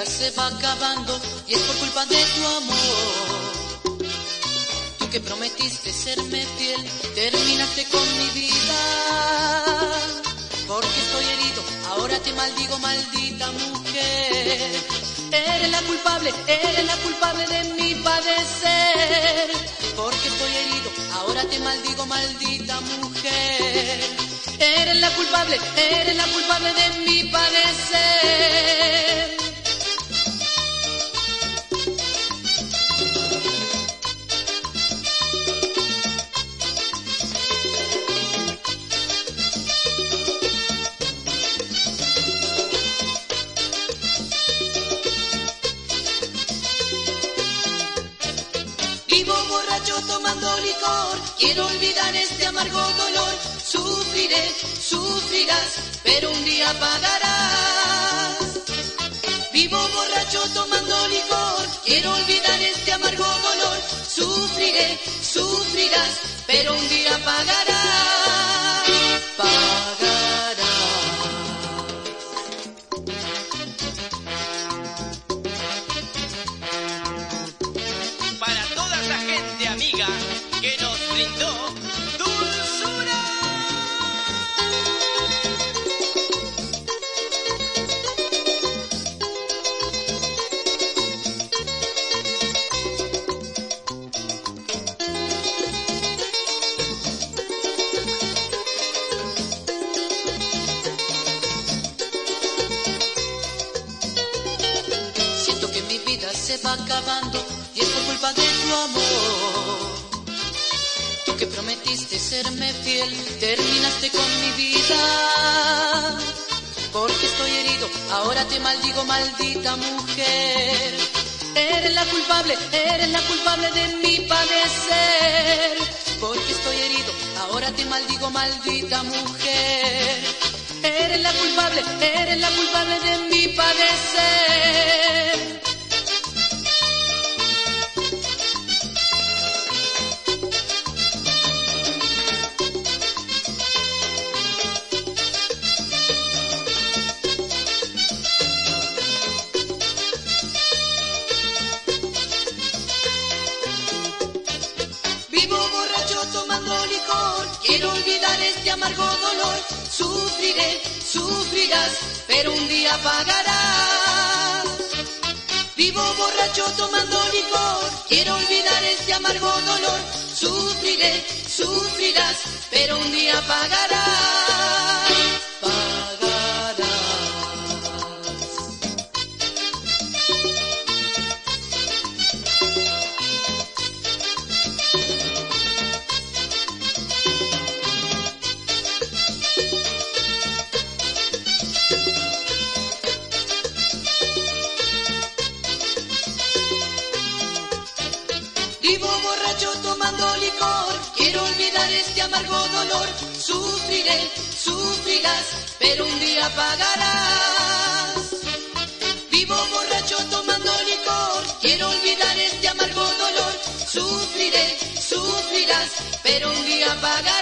vida se va acabando y es por culpa de tu amor. Tú que prometiste serme fiel, terminaste con mi vida. Porque estoy herido, ahora te maldigo, maldita mujer. Eres la culpable, eres la culpable de mi padecer. Porque estoy herido, ahora te maldigo, maldita mujer. Eres la culpable, eres la culpable de mi padecer. Vivo borracho tomando licor, quiero olvidar este amargo dolor. Sufriré, sufrirás, pero un día pagarás. Vivo borracho tomando licor, quiero olvidar este amargo dolor. Sufriré, sufrirás, pero un día pagarás. Amiga que nos brindó dulzura. Siento que mi vida se va acabando y es por culpa de tu amor. Que prometiste serme fiel, terminaste con mi vida. Porque estoy herido, ahora te maldigo, maldita mujer. Eres la culpable, eres la culpable de mi padecer. Porque estoy herido, ahora te maldigo, maldita mujer. Eres la culpable, eres la culpable de mi padecer. Tomando licor, quiero olvidar este amargo dolor. Sufriré, sufrirás, pero un día pagarás. Vivo borracho tomando licor, quiero olvidar este amargo dolor. Sufriré, sufrirás, pero un día pagarás. Vivo borracho tomando licor, quiero olvidar este amargo dolor. Sufriré, sufrirás, pero un día pagarás. Vivo borracho tomando licor, quiero olvidar este amargo dolor. Sufriré, sufrirás, pero un día pagarás.